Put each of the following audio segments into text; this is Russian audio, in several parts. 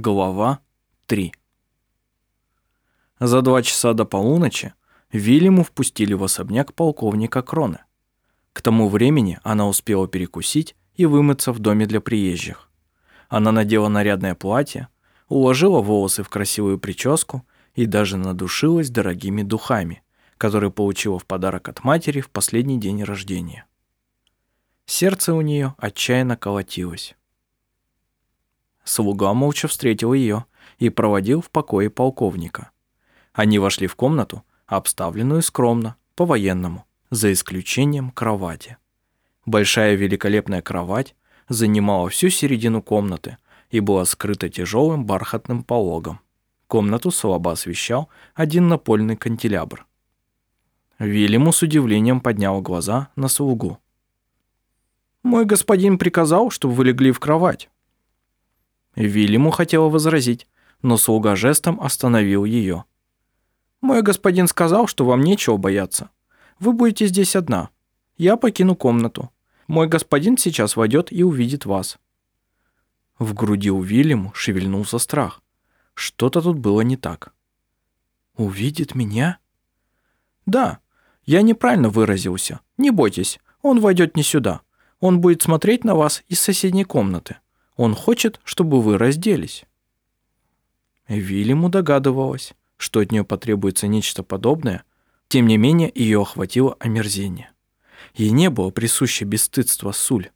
Глава 3 За два часа до полуночи Вильяму впустили в особняк полковника Кроны. К тому времени она успела перекусить и вымыться в доме для приезжих. Она надела нарядное платье, уложила волосы в красивую прическу и даже надушилась дорогими духами, которые получила в подарок от матери в последний день рождения. Сердце у нее отчаянно колотилось. Слуга молча встретил ее и проводил в покое полковника. Они вошли в комнату, обставленную скромно, по-военному, за исключением кровати. Большая великолепная кровать занимала всю середину комнаты и была скрыта тяжелым бархатным пологом. Комнату слабо освещал один напольный канделябр. Вильяму с удивлением поднял глаза на слугу. «Мой господин приказал, чтобы вы легли в кровать». Вильяму хотела возразить, но слуга жестом остановил ее. «Мой господин сказал, что вам нечего бояться. Вы будете здесь одна. Я покину комнату. Мой господин сейчас войдет и увидит вас». В груди у Вильяму шевельнулся страх. Что-то тут было не так. «Увидит меня?» «Да, я неправильно выразился. Не бойтесь, он войдет не сюда. Он будет смотреть на вас из соседней комнаты». Он хочет, чтобы вы разделись». Вильяму догадывалась, что от нее потребуется нечто подобное, тем не менее ее охватило омерзение. Ей не было присуще бесстыдство Суль.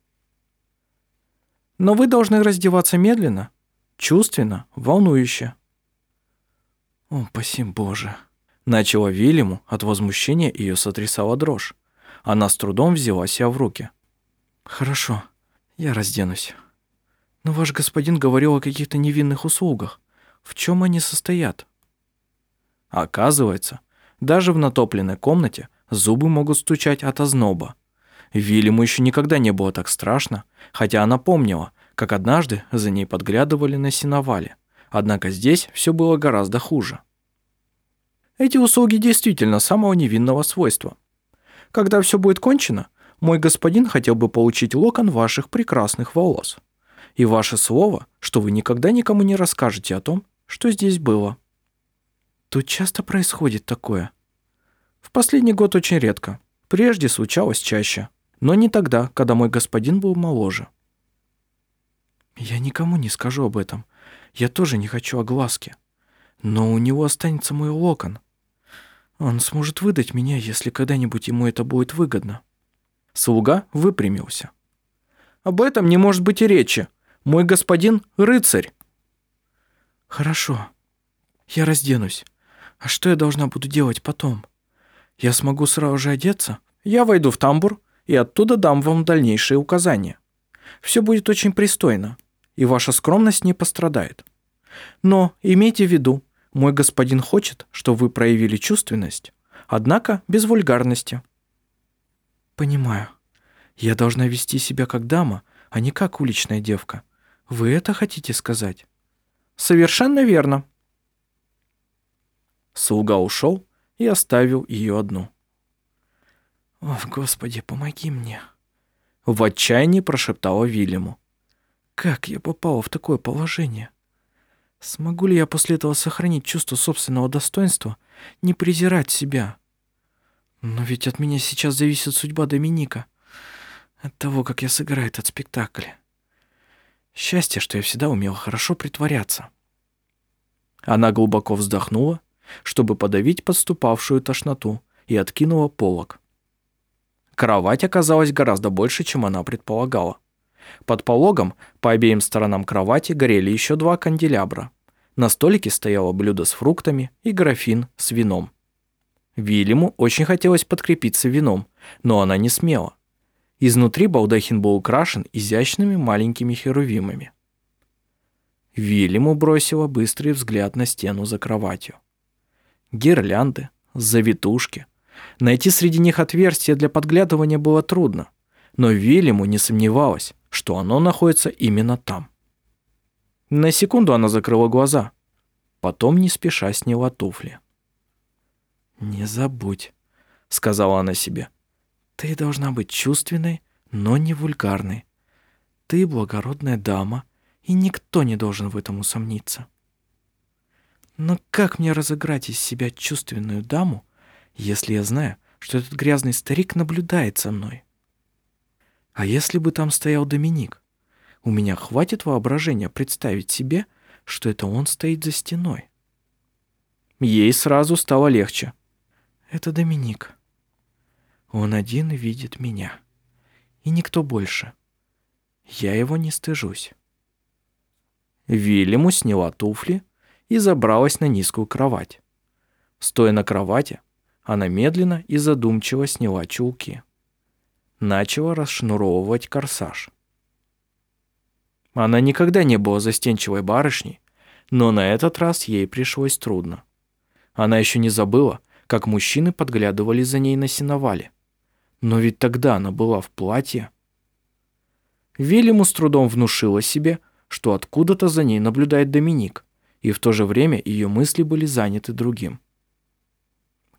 «Но вы должны раздеваться медленно, чувственно, волнующе». «О, пасим Боже!» Начала Вильяму, от возмущения ее сотрясала дрожь. Она с трудом взяла себя в руки. «Хорошо, я разденусь». Но ваш господин говорил о каких-то невинных услугах. В чем они состоят? Оказывается, даже в натопленной комнате зубы могут стучать от озноба. Вильяму еще никогда не было так страшно, хотя она помнила, как однажды за ней подглядывали на сеновале. Однако здесь все было гораздо хуже. Эти услуги действительно самого невинного свойства. Когда все будет кончено, мой господин хотел бы получить локон ваших прекрасных волос и ваше слово, что вы никогда никому не расскажете о том, что здесь было. Тут часто происходит такое. В последний год очень редко. Прежде случалось чаще, но не тогда, когда мой господин был моложе. Я никому не скажу об этом. Я тоже не хочу огласки. Но у него останется мой локон. Он сможет выдать меня, если когда-нибудь ему это будет выгодно. Слуга выпрямился. Об этом не может быть и речи. Мой господин – рыцарь». «Хорошо. Я разденусь. А что я должна буду делать потом? Я смогу сразу же одеться? Я войду в тамбур и оттуда дам вам дальнейшие указания. Все будет очень пристойно, и ваша скромность не пострадает. Но имейте в виду, мой господин хочет, чтобы вы проявили чувственность, однако без вульгарности». «Понимаю. Я должна вести себя как дама, а не как уличная девка. Вы это хотите сказать? Совершенно верно. Слуга ушел и оставил ее одну. «О, Господи, помоги мне!» В отчаянии прошептала Вильяму. «Как я попала в такое положение? Смогу ли я после этого сохранить чувство собственного достоинства, не презирать себя? Но ведь от меня сейчас зависит судьба Доминика, от того, как я сыграю этот спектакль. Счастье, что я всегда умела хорошо притворяться. Она глубоко вздохнула, чтобы подавить подступавшую тошноту, и откинула полог. Кровать оказалась гораздо больше, чем она предполагала. Под пологом по обеим сторонам кровати горели еще два канделябра. На столике стояло блюдо с фруктами и графин с вином. Вильяму очень хотелось подкрепиться вином, но она не смела. Изнутри балдахин был украшен изящными маленькими херувимами. Вильяму бросила быстрый взгляд на стену за кроватью. Гирлянды, завитушки. Найти среди них отверстие для подглядывания было трудно, но Вильяму не сомневалась, что оно находится именно там. На секунду она закрыла глаза, потом не спеша сняла туфли. «Не забудь», — сказала она себе, — ты должна быть чувственной, но не вульгарной. Ты благородная дама, и никто не должен в этом усомниться. Но как мне разыграть из себя чувственную даму, если я знаю, что этот грязный старик наблюдает за мной? А если бы там стоял Доминик? У меня хватит воображения представить себе, что это он стоит за стеной. Ей сразу стало легче. Это Доминик. Он один видит меня. И никто больше. Я его не стыжусь. Вильяму сняла туфли и забралась на низкую кровать. Стоя на кровати, она медленно и задумчиво сняла чулки. Начала расшнуровывать корсаж. Она никогда не была застенчивой барышней, но на этот раз ей пришлось трудно. Она еще не забыла, как мужчины подглядывали за ней на сеновале. Но ведь тогда она была в платье. Вильяму с трудом внушила себе, что откуда-то за ней наблюдает Доминик, и в то же время ее мысли были заняты другим.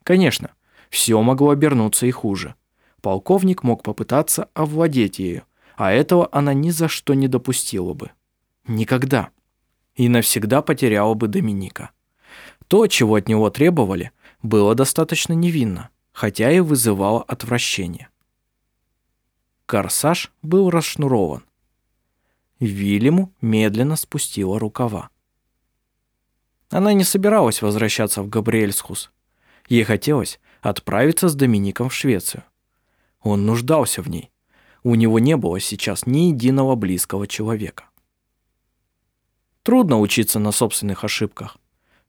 Конечно, все могло обернуться и хуже. Полковник мог попытаться овладеть ею, а этого она ни за что не допустила бы. Никогда. И навсегда потеряла бы Доминика. То, чего от него требовали, было достаточно невинно, хотя и вызывало отвращение. Корсаж был расшнурован. Вильяму медленно спустила рукава. Она не собиралась возвращаться в Габриэльсхус. Ей хотелось отправиться с Домиником в Швецию. Он нуждался в ней. У него не было сейчас ни единого близкого человека. Трудно учиться на собственных ошибках.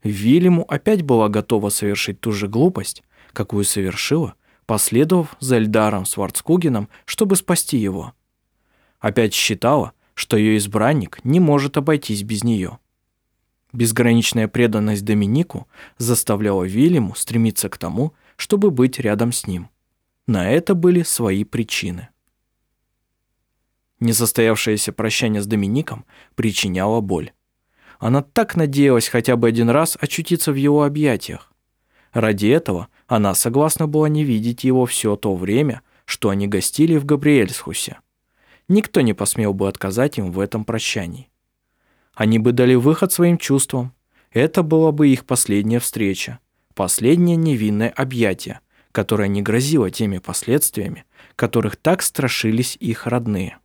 Вильяму опять была готова совершить ту же глупость, какую совершила, последовав за Эльдаром Сварцкугеном, чтобы спасти его. Опять считала, что ее избранник не может обойтись без нее. Безграничная преданность Доминику заставляла Вильяму стремиться к тому, чтобы быть рядом с ним. На это были свои причины. Несостоявшееся прощание с Домиником причиняло боль. Она так надеялась хотя бы один раз очутиться в его объятиях. Ради этого она согласна была не видеть его все то время, что они гостили в Габриэльсхусе. Никто не посмел бы отказать им в этом прощании. Они бы дали выход своим чувствам. Это была бы их последняя встреча, последнее невинное объятие, которое не грозило теми последствиями, которых так страшились их родные.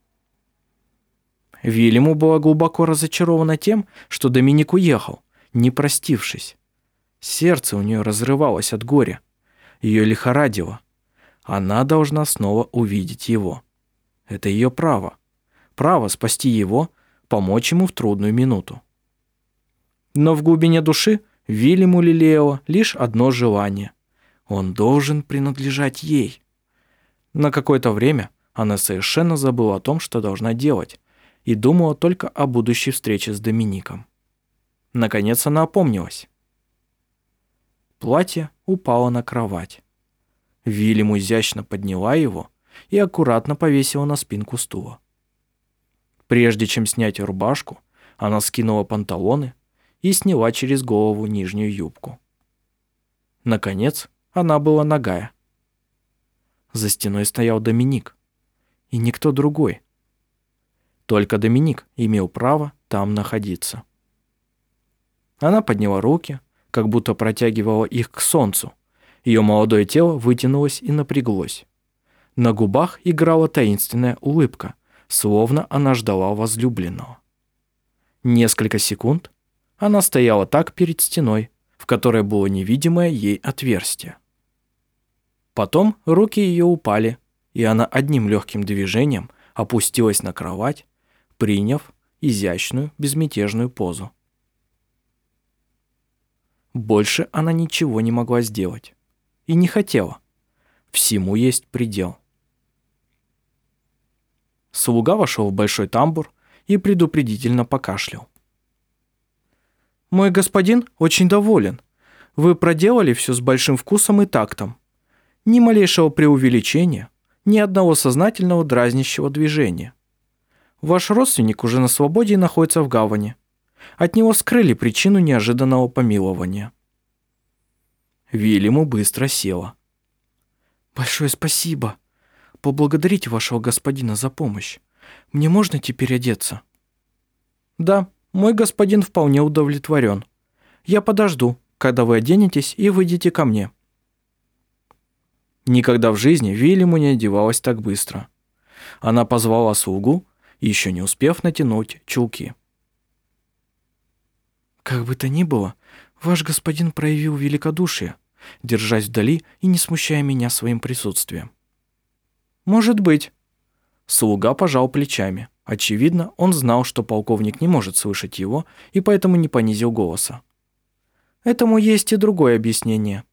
Вильяму была глубоко разочарована тем, что Доминик уехал, не простившись. Сердце у нее разрывалось от горя. Ее лихорадило. Она должна снова увидеть его. Это ее право. Право спасти его, помочь ему в трудную минуту. Но в глубине души Вильяму лелеяло лишь одно желание. Он должен принадлежать ей. На какое-то время она совершенно забыла о том, что должна делать, и думала только о будущей встрече с Домиником. Наконец она опомнилась. Платье упало на кровать. Вильям изящно подняла его и аккуратно повесила на спинку стула. Прежде чем снять рубашку, она скинула панталоны и сняла через голову нижнюю юбку. Наконец, она была нагая. За стеной стоял Доминик, и никто другой, только Доминик имел право там находиться. Она подняла руки, как будто протягивала их к солнцу. Ее молодое тело вытянулось и напряглось. На губах играла таинственная улыбка, словно она ждала возлюбленного. Несколько секунд она стояла так перед стеной, в которой было невидимое ей отверстие. Потом руки ее упали, и она одним легким движением опустилась на кровать приняв изящную, безмятежную позу. Больше она ничего не могла сделать. И не хотела. Всему есть предел. Слуга вошел в большой тамбур и предупредительно покашлял. «Мой господин очень доволен. Вы проделали все с большим вкусом и тактом. Ни малейшего преувеличения, ни одного сознательного дразнящего движения. Ваш родственник уже на свободе и находится в гавани. От него скрыли причину неожиданного помилования. Вильяму быстро села. «Большое спасибо. Поблагодарите вашего господина за помощь. Мне можно теперь одеться?» Да, мой господин вполне удовлетворен. Я подожду, когда вы оденетесь и выйдете ко мне. Никогда в жизни Вильяму не одевалась так быстро. Она позвала слугу, еще не успев натянуть чулки. «Как бы то ни было, ваш господин проявил великодушие, держась вдали и не смущая меня своим присутствием». «Может быть». Слуга пожал плечами. Очевидно, он знал, что полковник не может слышать его, и поэтому не понизил голоса. Этому есть и другое объяснение.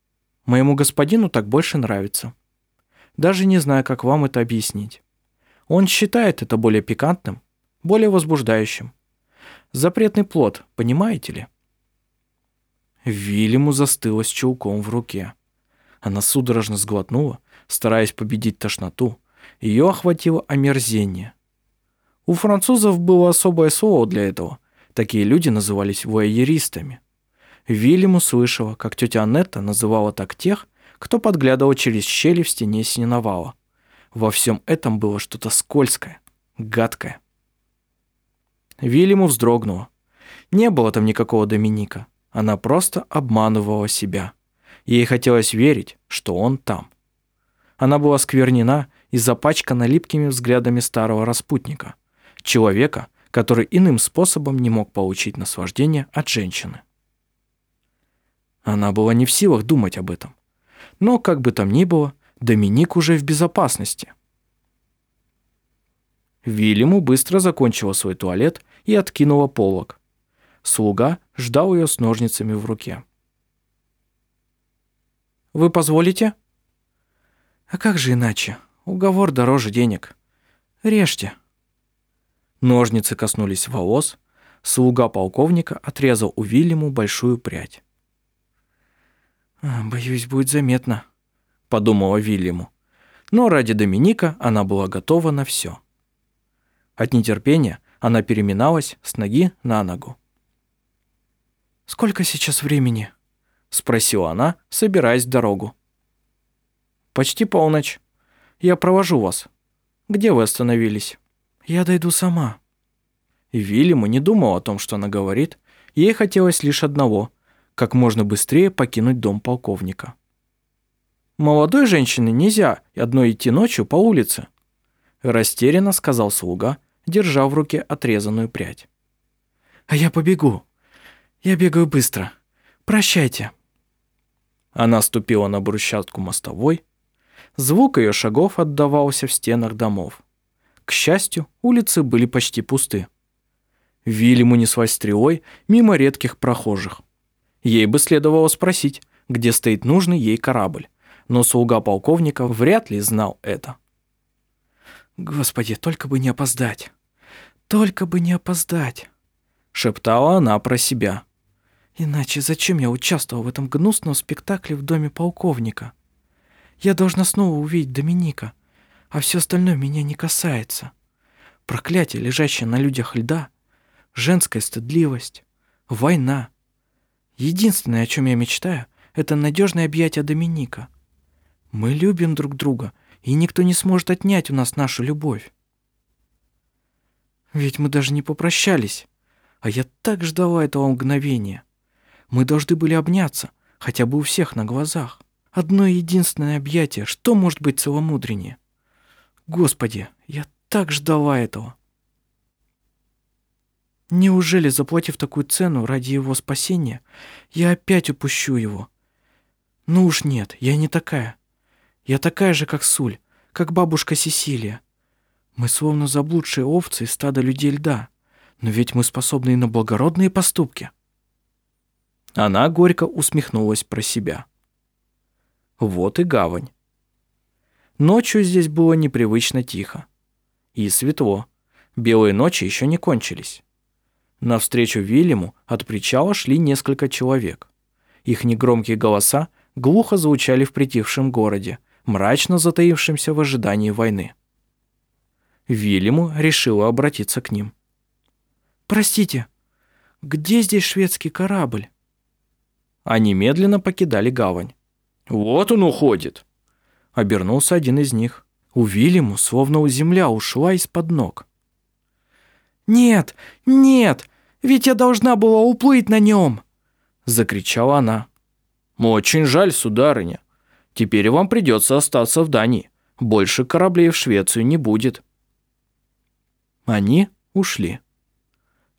Моему господину так больше нравится. Даже не знаю, как вам это объяснить. Он считает это более пикантным, более возбуждающим. Запретный плод, понимаете ли? Вильяму застыла с чулком в руке. Она судорожно сглотнула, стараясь победить тошноту. Ее охватило омерзение. У французов было особое слово для этого. Такие люди назывались вояеристами. Вильям услышала, как тетя Анетта называла так тех, кто подглядывал через щели в стене сеновала. Во всем этом было что-то скользкое, гадкое. Вильяму вздрогнула. Не было там никакого Доминика. Она просто обманывала себя. Ей хотелось верить, что он там. Она была сквернена и запачкана липкими взглядами старого распутника, человека, который иным способом не мог получить наслаждение от женщины. Она была не в силах думать об этом. Но, как бы там ни было, Доминик уже в безопасности. Вильяму быстро закончила свой туалет и откинула полог. Слуга ждал ее с ножницами в руке. «Вы позволите?» «А как же иначе? Уговор дороже денег. Режьте». Ножницы коснулись волос, слуга полковника отрезал у Вильяму большую прядь. «Боюсь, будет заметно», — подумала Вильяму. Но ради Доминика она была готова на все. От нетерпения она переминалась с ноги на ногу. «Сколько сейчас времени?» — спросила она, собираясь в дорогу. «Почти полночь. Я провожу вас. Где вы остановились?» «Я дойду сама». И Вильяму не думал о том, что она говорит. Ей хотелось лишь одного как можно быстрее покинуть дом полковника. «Молодой женщине нельзя одной идти ночью по улице», растерянно сказал слуга, держа в руке отрезанную прядь. «А я побегу. Я бегаю быстро. Прощайте». Она ступила на брусчатку мостовой. Звук ее шагов отдавался в стенах домов. К счастью, улицы были почти пусты. Вильяму неслась стрелой мимо редких прохожих. Ей бы следовало спросить, где стоит нужный ей корабль, но слуга полковника вряд ли знал это. «Господи, только бы не опоздать! Только бы не опоздать!» шептала она про себя. «Иначе зачем я участвовал в этом гнусном спектакле в доме полковника? Я должна снова увидеть Доминика, а все остальное меня не касается. Проклятие, лежащее на людях льда, женская стыдливость, война — Единственное, о чем я мечтаю, это надежное объятие Доминика. Мы любим друг друга, и никто не сможет отнять у нас нашу любовь. Ведь мы даже не попрощались, а я так ждала этого мгновения. Мы должны были обняться, хотя бы у всех на глазах. Одно единственное объятие, что может быть целомудреннее? Господи, я так ждала этого. Неужели, заплатив такую цену ради его спасения, я опять упущу его? Ну уж нет, я не такая. Я такая же, как Суль, как бабушка Сесилия. Мы словно заблудшие овцы из стада людей льда, но ведь мы способны и на благородные поступки. Она горько усмехнулась про себя. Вот и гавань. Ночью здесь было непривычно тихо. И светло. Белые ночи еще не кончились. Навстречу Вильяму от причала шли несколько человек. Их негромкие голоса глухо звучали в притихшем городе, мрачно затаившемся в ожидании войны. Вильяму решила обратиться к ним. «Простите, где здесь шведский корабль?» Они медленно покидали гавань. «Вот он уходит!» Обернулся один из них. У Вильяму словно у земля ушла из-под ног. «Нет! Нет!» Ведь я должна была уплыть на нем!» Закричала она. «Очень жаль, сударыня. Теперь вам придется остаться в Дании. Больше кораблей в Швецию не будет». Они ушли.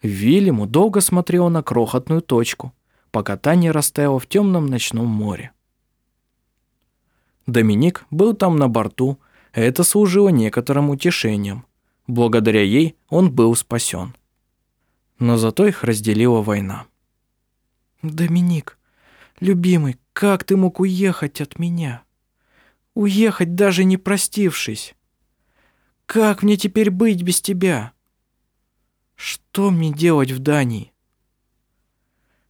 Вильяму долго смотрел на крохотную точку, пока та не растаяла в темном ночном море. Доминик был там на борту, это служило некоторым утешением. Благодаря ей он был спасен. Но зато их разделила война. «Доминик, любимый, как ты мог уехать от меня? Уехать, даже не простившись? Как мне теперь быть без тебя? Что мне делать в Дании?»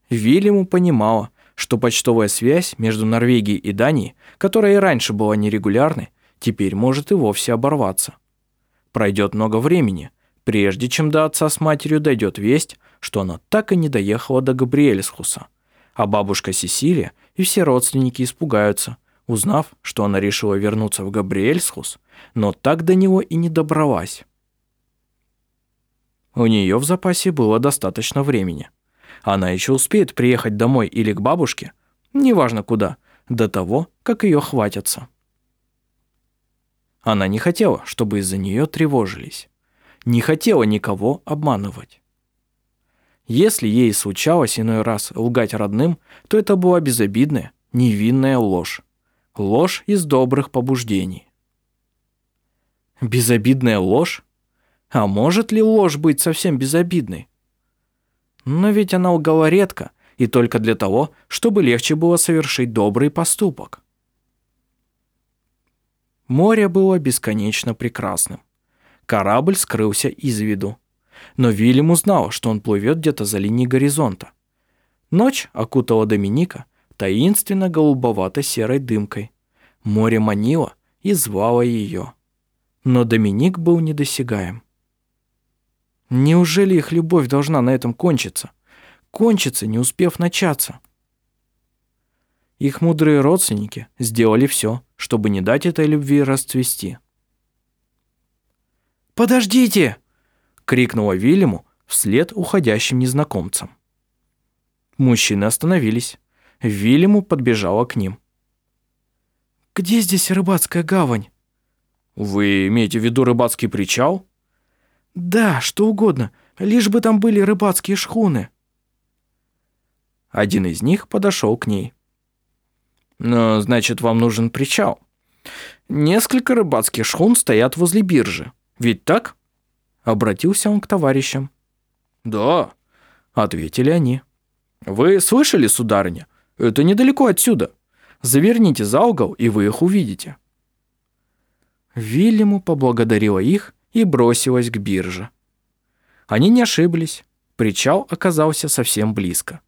Вильяму понимала, что почтовая связь между Норвегией и Данией, которая и раньше была нерегулярной, теперь может и вовсе оборваться. Пройдет много времени, прежде чем до отца с матерью дойдет весть, что она так и не доехала до Габриэльсхуса. А бабушка Сесилия и все родственники испугаются, узнав, что она решила вернуться в Габриэльсхус, но так до него и не добралась. У нее в запасе было достаточно времени. Она еще успеет приехать домой или к бабушке, неважно куда, до того, как ее хватятся. Она не хотела, чтобы из-за нее тревожились. Не хотела никого обманывать. Если ей случалось иной раз лгать родным, то это была безобидная, невинная ложь. Ложь из добрых побуждений. Безобидная ложь? А может ли ложь быть совсем безобидной? Но ведь она лгала редко, и только для того, чтобы легче было совершить добрый поступок. Море было бесконечно прекрасным. Корабль скрылся из виду. Но Вильям узнал, что он плывет где-то за линией горизонта. Ночь окутала Доминика таинственно голубовато-серой дымкой. Море манило и звало ее. Но Доминик был недосягаем. Неужели их любовь должна на этом кончиться? Кончиться, не успев начаться. Их мудрые родственники сделали все, чтобы не дать этой любви расцвести. «Подождите!» — крикнула Вильяму вслед уходящим незнакомцам. Мужчины остановились. Вильяму подбежала к ним. «Где здесь рыбацкая гавань?» «Вы имеете в виду рыбацкий причал?» «Да, что угодно, лишь бы там были рыбацкие шхуны». Один из них подошел к ней. Но, значит, вам нужен причал. Несколько рыбацких шхун стоят возле биржи. Ведь так? Обратился он к товарищам. Да, ответили они. Вы слышали, сударыня? Это недалеко отсюда. Заверните за угол, и вы их увидите. Вильяму поблагодарила их и бросилась к бирже. Они не ошиблись. Причал оказался совсем близко.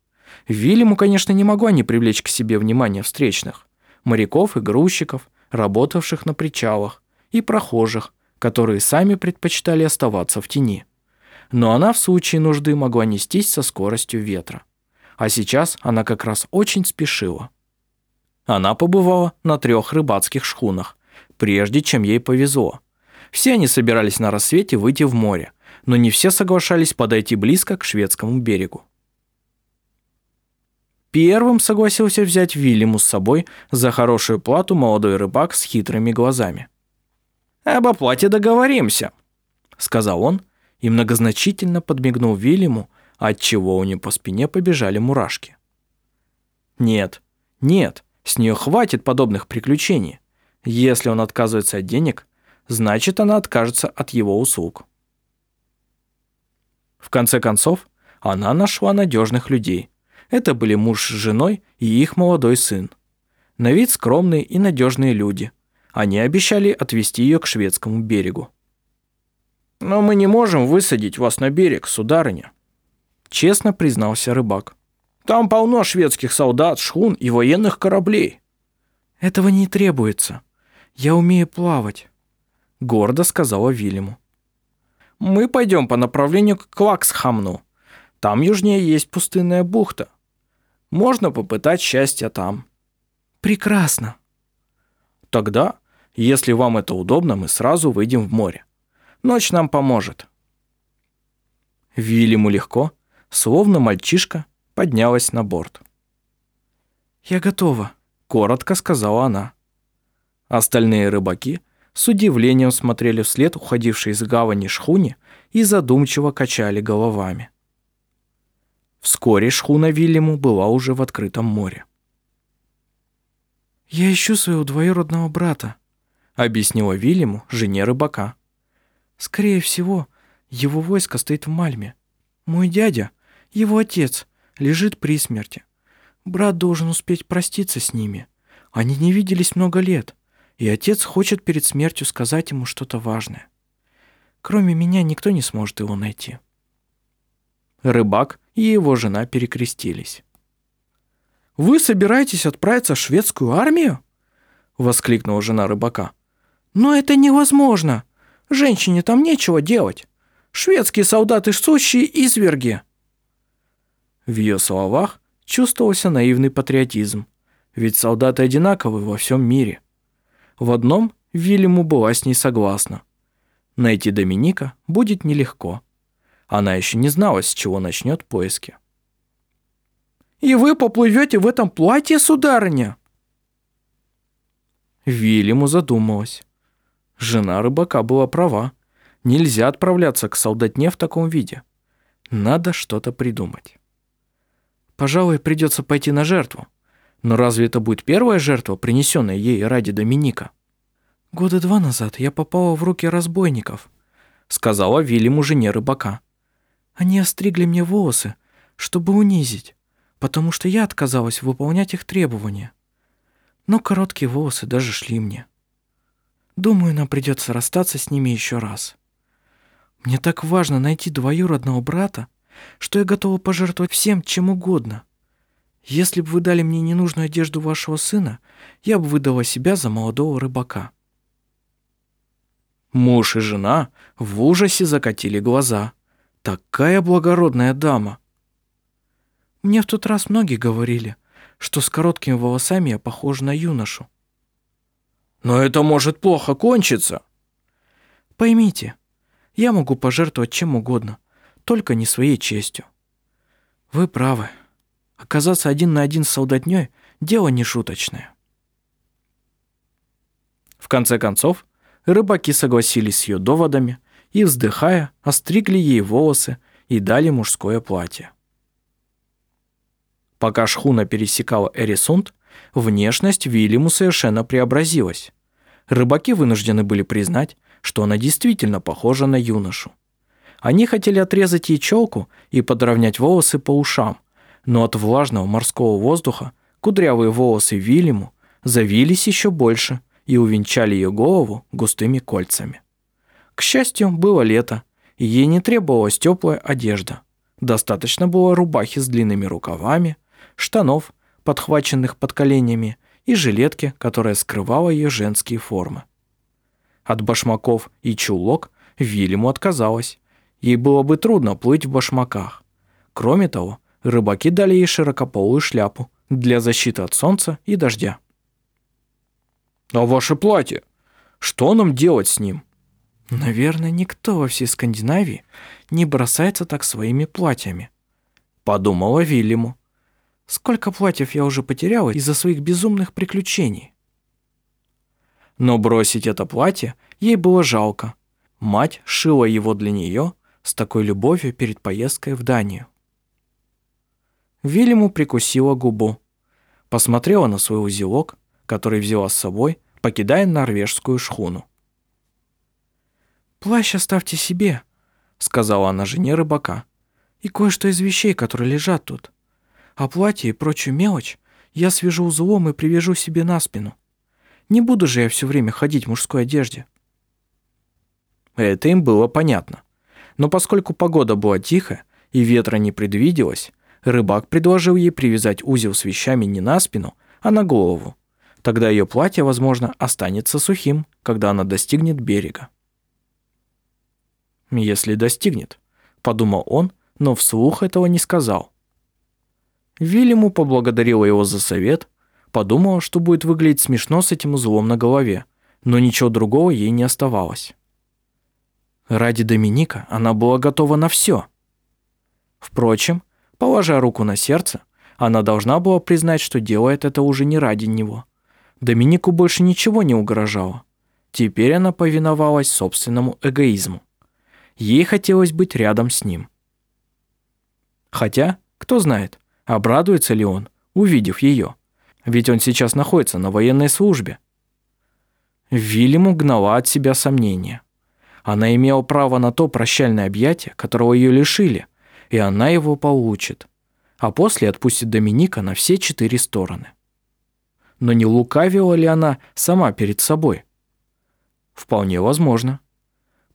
Вильяму, конечно, не могла не привлечь к себе внимание встречных. Моряков и грузчиков, работавших на причалах, и прохожих, которые сами предпочитали оставаться в тени. Но она в случае нужды могла нестись со скоростью ветра. А сейчас она как раз очень спешила. Она побывала на трех рыбацких шхунах, прежде чем ей повезло. Все они собирались на рассвете выйти в море, но не все соглашались подойти близко к шведскому берегу. Первым согласился взять Вильяму с собой за хорошую плату молодой рыбак с хитрыми глазами. «Об оплате договоримся», — сказал он и многозначительно подмигнул Вильяму, отчего у него по спине побежали мурашки. «Нет, нет, с нее хватит подобных приключений. Если он отказывается от денег, значит, она откажется от его услуг». В конце концов, она нашла надежных людей — это были муж с женой и их молодой сын. На вид скромные и надежные люди. Они обещали отвезти ее к шведскому берегу. «Но мы не можем высадить вас на берег, сударыня», — честно признался рыбак. «Там полно шведских солдат, шхун и военных кораблей». «Этого не требуется. Я умею плавать», — гордо сказала Вильяму. «Мы пойдем по направлению к Кваксхамну. Там южнее есть пустынная бухта. Можно попытать счастье там. Прекрасно. Тогда, если вам это удобно, мы сразу выйдем в море. Ночь нам поможет. Вильяму легко, словно мальчишка, поднялась на борт. «Я готова», — коротко сказала она. Остальные рыбаки с удивлением смотрели вслед уходившей из гавани шхуне и задумчиво качали головами. Вскоре шхуна Вильяму была уже в открытом море. «Я ищу своего двоюродного брата», — объяснила Вильяму жене рыбака. «Скорее всего, его войско стоит в Мальме. Мой дядя, его отец, лежит при смерти. Брат должен успеть проститься с ними. Они не виделись много лет, и отец хочет перед смертью сказать ему что-то важное. Кроме меня никто не сможет его найти». Рыбак и его жена перекрестились. «Вы собираетесь отправиться в шведскую армию?» — воскликнула жена рыбака. «Но это невозможно. Женщине там нечего делать. Шведские солдаты сущие изверги». В ее словах чувствовался наивный патриотизм, ведь солдаты одинаковы во всем мире. В одном Вильяму была с ней согласна. Найти Доминика будет нелегко. Она еще не знала, с чего начнет поиски. «И вы поплывете в этом платье, сударыня?» Вильяму задумалась. Жена рыбака была права. Нельзя отправляться к солдатне в таком виде. Надо что-то придумать. Пожалуй, придется пойти на жертву. Но разве это будет первая жертва, принесенная ей ради Доминика? «Года два назад я попала в руки разбойников», сказала Вильяму жене рыбака. Они остригли мне волосы, чтобы унизить, потому что я отказалась выполнять их требования. Но короткие волосы даже шли мне. Думаю, нам придется расстаться с ними еще раз. Мне так важно найти двоюродного брата, что я готова пожертвовать всем, чем угодно. Если бы вы дали мне ненужную одежду вашего сына, я бы выдала себя за молодого рыбака». Муж и жена в ужасе закатили глаза. Такая благородная дама. Мне в тот раз многие говорили, что с короткими волосами я похожа на юношу. Но это может плохо кончиться. Поймите, я могу пожертвовать чем угодно, только не своей честью. Вы правы. Оказаться один на один с солдатней – дело не шуточное. В конце концов, рыбаки согласились с ее доводами – и, вздыхая, остригли ей волосы и дали мужское платье. Пока шхуна пересекала Эрисунд, внешность Вильяму совершенно преобразилась. Рыбаки вынуждены были признать, что она действительно похожа на юношу. Они хотели отрезать ей челку и подровнять волосы по ушам, но от влажного морского воздуха кудрявые волосы Вильяму завились еще больше и увенчали ее голову густыми кольцами. К счастью, было лето, и ей не требовалась теплая одежда. Достаточно было рубахи с длинными рукавами, штанов, подхваченных под коленями, и жилетки, которая скрывала ее женские формы. От башмаков и чулок Вильяму отказалась. Ей было бы трудно плыть в башмаках. Кроме того, рыбаки дали ей широкополую шляпу для защиты от солнца и дождя. «А ваше платье? Что нам делать с ним?» Наверное, никто во всей Скандинавии не бросается так своими платьями, подумала Вильяму. Сколько платьев я уже потеряла из-за своих безумных приключений. Но бросить это платье ей было жалко. Мать шила его для нее с такой любовью перед поездкой в Данию. Вильяму прикусила губу, посмотрела на свой узелок, который взяла с собой, покидая норвежскую шхуну. «Плащ оставьте себе», — сказала она жене рыбака. «И кое-что из вещей, которые лежат тут. А платье и прочую мелочь я свяжу узлом и привяжу себе на спину. Не буду же я все время ходить в мужской одежде». Это им было понятно. Но поскольку погода была тихая и ветра не предвиделось, рыбак предложил ей привязать узел с вещами не на спину, а на голову. Тогда ее платье, возможно, останется сухим, когда она достигнет берега если достигнет», — подумал он, но вслух этого не сказал. Вильяму поблагодарила его за совет, подумала, что будет выглядеть смешно с этим узлом на голове, но ничего другого ей не оставалось. Ради Доминика она была готова на все. Впрочем, положа руку на сердце, она должна была признать, что делает это уже не ради него. Доминику больше ничего не угрожало. Теперь она повиновалась собственному эгоизму. Ей хотелось быть рядом с ним. Хотя, кто знает, обрадуется ли он, увидев ее. Ведь он сейчас находится на военной службе. Вильяму гнала от себя сомнения. Она имела право на то прощальное объятие, которого ее лишили, и она его получит. А после отпустит Доминика на все четыре стороны. Но не лукавила ли она сама перед собой? Вполне возможно.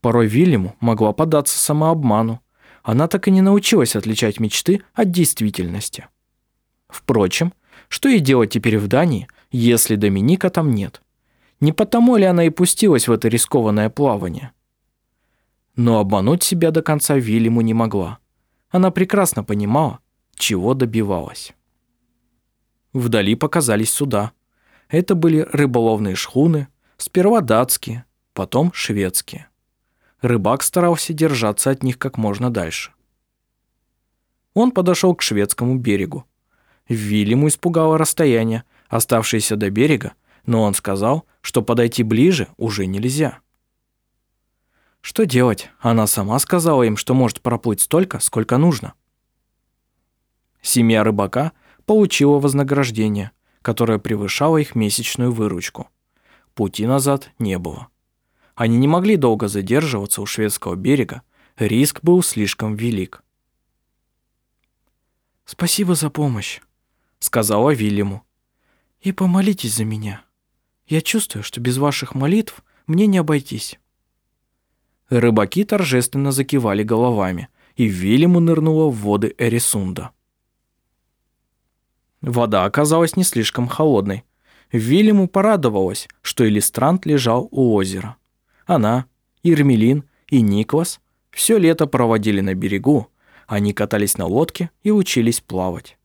Порой Вильяму могла податься самообману. Она так и не научилась отличать мечты от действительности. Впрочем, что ей делать теперь в Дании, если Доминика там нет? Не потому ли она и пустилась в это рискованное плавание? Но обмануть себя до конца Вильяму не могла. Она прекрасно понимала, чего добивалась. Вдали показались суда. Это были рыболовные шхуны, сперва датские, потом шведские. Рыбак старался держаться от них как можно дальше. Он подошел к шведскому берегу. Вильяму испугало расстояние, оставшееся до берега, но он сказал, что подойти ближе уже нельзя. Что делать? Она сама сказала им, что может проплыть столько, сколько нужно. Семья рыбака получила вознаграждение, которое превышало их месячную выручку. Пути назад не было. Они не могли долго задерживаться у шведского берега, риск был слишком велик. «Спасибо за помощь», — сказала Вильяму. «И помолитесь за меня. Я чувствую, что без ваших молитв мне не обойтись». Рыбаки торжественно закивали головами, и Вильяму нырнула в воды Эрисунда. Вода оказалась не слишком холодной. Вильяму порадовалась, что Элистрант лежал у озера. Она, Ирмелин и Никвас все лето проводили на берегу, они катались на лодке и учились плавать.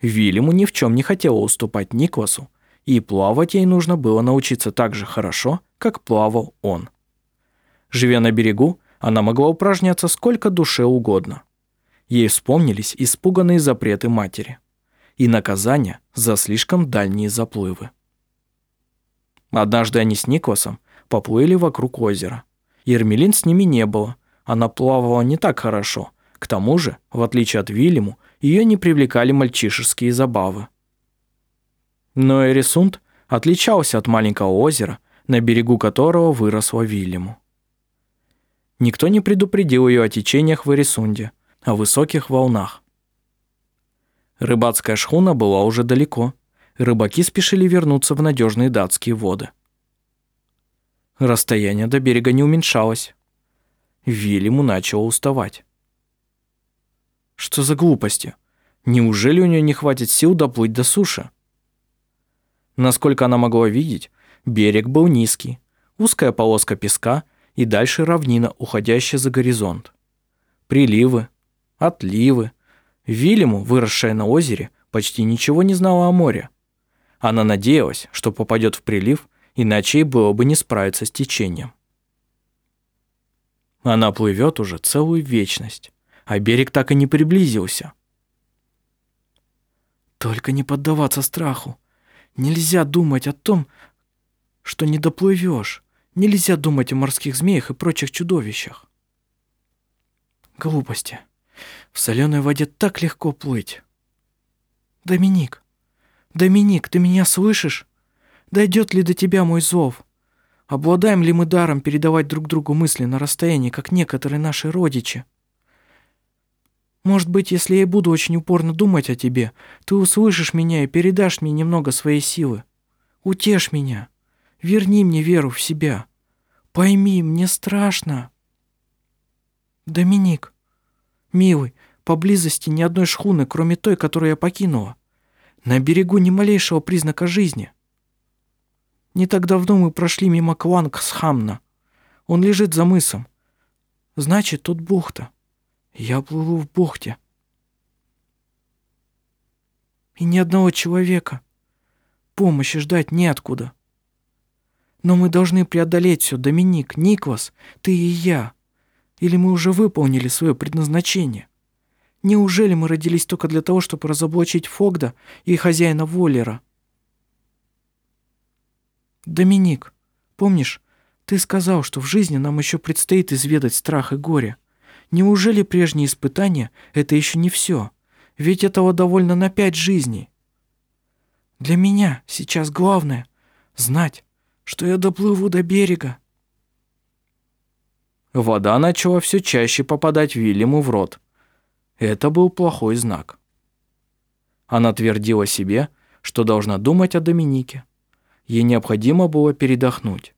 Вильяму ни в чем не хотела уступать Никвасу, и плавать ей нужно было научиться так же хорошо, как плавал он. Живя на берегу, она могла упражняться сколько душе угодно. Ей вспомнились испуганные запреты матери и наказания за слишком дальние заплывы. Однажды они с Никвасом поплыли вокруг озера. Ермелин с ними не было, она плавала не так хорошо. К тому же, в отличие от Вильяму, ее не привлекали мальчишеские забавы. Но Эрисунд отличался от маленького озера, на берегу которого выросла Вильяму. Никто не предупредил ее о течениях в Эрисунде, о высоких волнах. Рыбацкая шхуна была уже далеко. Рыбаки спешили вернуться в надежные датские воды. Расстояние до берега не уменьшалось. Вильяму начало уставать. Что за глупости? Неужели у нее не хватит сил доплыть до суши? Насколько она могла видеть, берег был низкий, узкая полоска песка и дальше равнина, уходящая за горизонт. Приливы, отливы. Вильяму, выросшая на озере, почти ничего не знала о море. Она надеялась, что попадет в прилив иначе ей было бы не справиться с течением. Она плывет уже целую вечность, а берег так и не приблизился. Только не поддаваться страху. Нельзя думать о том, что не доплывешь. Нельзя думать о морских змеях и прочих чудовищах. Глупости. В соленой воде так легко плыть. Доминик, Доминик, ты меня слышишь? Дойдет ли до тебя мой зов? Обладаем ли мы даром передавать друг другу мысли на расстоянии, как некоторые наши родичи? Может быть, если я буду очень упорно думать о тебе, ты услышишь меня и передашь мне немного своей силы. Утешь меня. Верни мне веру в себя. Пойми, мне страшно. Доминик, милый, поблизости ни одной шхуны, кроме той, которую я покинула. На берегу ни малейшего признака жизни. Не так давно мы прошли мимо Квангсхамна. Он лежит за мысом. Значит, тут бухта. Я плыву в бухте. И ни одного человека. Помощи ждать неоткуда. Но мы должны преодолеть все, Доминик, Никвас, ты и я. Или мы уже выполнили свое предназначение? Неужели мы родились только для того, чтобы разоблачить Фогда и хозяина Воллера? Доминик, помнишь, ты сказал, что в жизни нам еще предстоит изведать страх и горе. Неужели прежние испытания — это еще не все? Ведь этого довольно на пять жизней. Для меня сейчас главное — знать, что я доплыву до берега. Вода начала все чаще попадать Вильяму в рот. Это был плохой знак. Она твердила себе, что должна думать о Доминике. Ей необходимо было передохнуть.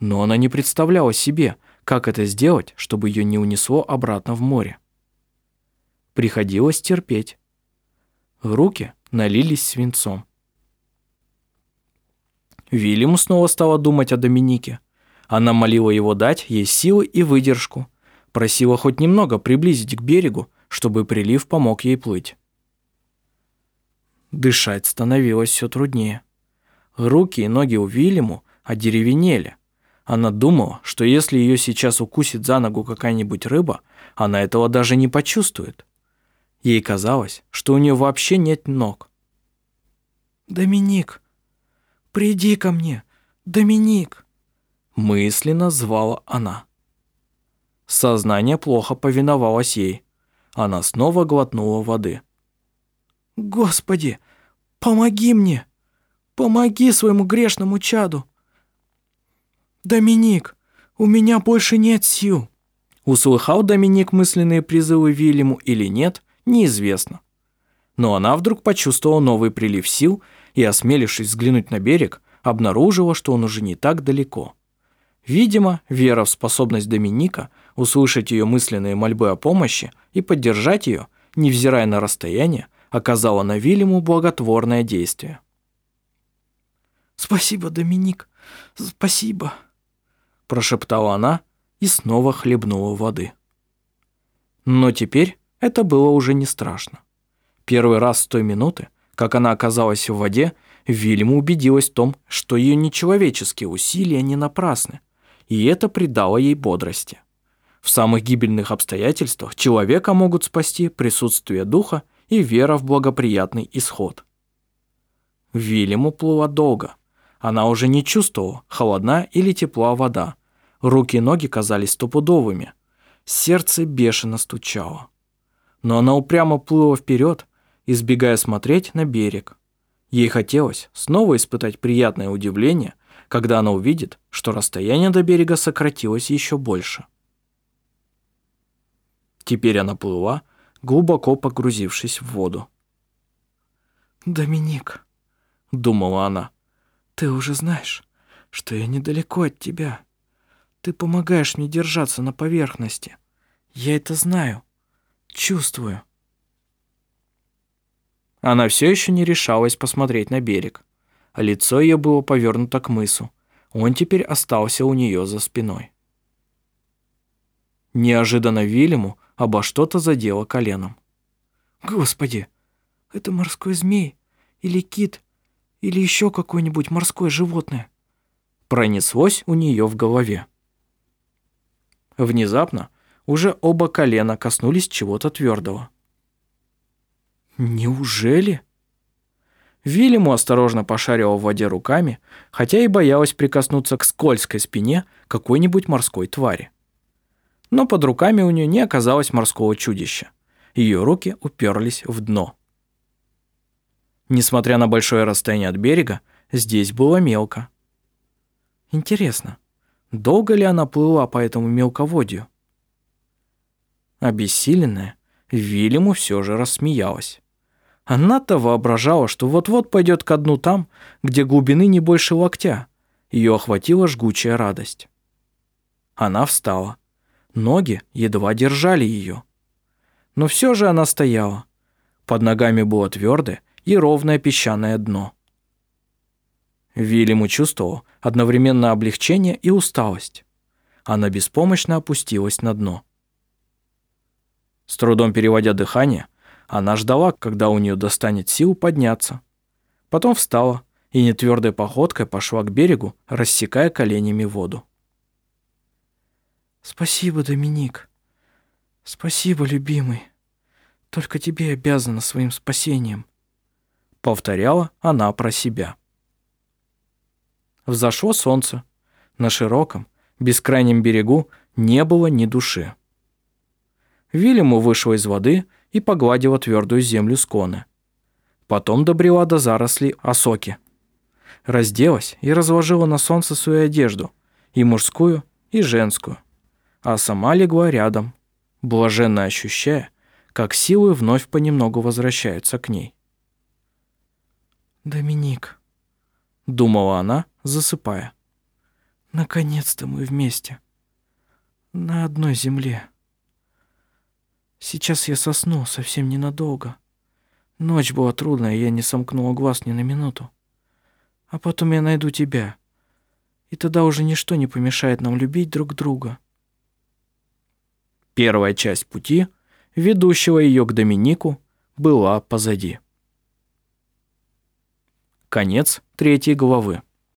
Но она не представляла себе, как это сделать, чтобы ее не унесло обратно в море. Приходилось терпеть. Руки налились свинцом. Вильяму снова стала думать о Доминике. Она молила его дать ей силы и выдержку, просила хоть немного приблизить к берегу, чтобы прилив помог ей плыть. Дышать становилось все труднее. Руки и ноги у Вильяму одеревенели. Она думала, что если ее сейчас укусит за ногу какая-нибудь рыба, она этого даже не почувствует. Ей казалось, что у нее вообще нет ног. «Доминик, приди ко мне, Доминик!» Мысленно звала она. Сознание плохо повиновалось ей. Она снова глотнула воды. «Господи, помоги мне! Помоги своему грешному чаду! «Доминик, у меня больше нет сил». Услыхал Доминик мысленные призывы Вильяму или нет, неизвестно. Но она вдруг почувствовала новый прилив сил и, осмелившись взглянуть на берег, обнаружила, что он уже не так далеко. Видимо, вера в способность Доминика услышать ее мысленные мольбы о помощи и поддержать ее, невзирая на расстояние, оказала на Вильяму благотворное действие. «Спасибо, Доминик, спасибо» прошептала она и снова хлебнула воды. Но теперь это было уже не страшно. Первый раз с той минуты, как она оказалась в воде, Вильма убедилась в том, что ее нечеловеческие усилия не напрасны, и это придало ей бодрости. В самых гибельных обстоятельствах человека могут спасти присутствие духа и вера в благоприятный исход. Вильям уплыла долго. Она уже не чувствовала, холодна или тепла вода, Руки и ноги казались стопудовыми. Сердце бешено стучало. Но она упрямо плыла вперед, избегая смотреть на берег. Ей хотелось снова испытать приятное удивление, когда она увидит, что расстояние до берега сократилось еще больше. Теперь она плыла, глубоко погрузившись в воду. «Доминик», — думала она, — «ты уже знаешь, что я недалеко от тебя. Ты помогаешь мне держаться на поверхности. Я это знаю. Чувствую. Она все еще не решалась посмотреть на берег. Лицо ее было повернуто к мысу. Он теперь остался у нее за спиной. Неожиданно Вильяму обо что-то задело коленом. «Господи, это морской змей или кит или еще какое-нибудь морское животное?» Пронеслось у нее в голове. Внезапно уже оба колена коснулись чего-то твердого. «Неужели?» Вильяму осторожно пошарила в воде руками, хотя и боялась прикоснуться к скользкой спине какой-нибудь морской твари. Но под руками у нее не оказалось морского чудища. Ее руки уперлись в дно. Несмотря на большое расстояние от берега, здесь было мелко. Интересно, Долго ли она плыла по этому мелководью? Обессиленная, Вильяму все же рассмеялась. Она-то воображала, что вот-вот пойдет ко дну там, где глубины не больше локтя. Ее охватила жгучая радость. Она встала. Ноги едва держали ее. Но все же она стояла. Под ногами было твердое и ровное песчаное дно. Вильяму чувствовал одновременно облегчение и усталость. Она беспомощно опустилась на дно. С трудом переводя дыхание, она ждала, когда у нее достанет сил подняться. Потом встала и нетвердой походкой пошла к берегу, рассекая коленями воду. «Спасибо, Доминик. Спасибо, любимый. Только тебе обязана своим спасением», — повторяла она про себя. Взошло солнце. На широком, бескрайнем берегу не было ни души. Вильяму вышла из воды и погладила твердую землю сконы. Потом добрела до зарослей осоки. Разделась и разложила на солнце свою одежду, и мужскую, и женскую. А сама легла рядом, блаженно ощущая, как силы вновь понемногу возвращаются к ней. «Доминик», — думала она, засыпая. «Наконец-то мы вместе. На одной земле. Сейчас я сосну совсем ненадолго. Ночь была трудная, я не сомкнула глаз ни на минуту. А потом я найду тебя. И тогда уже ничто не помешает нам любить друг друга». Первая часть пути, ведущего ее к Доминику, была позади. Конец третьей главы.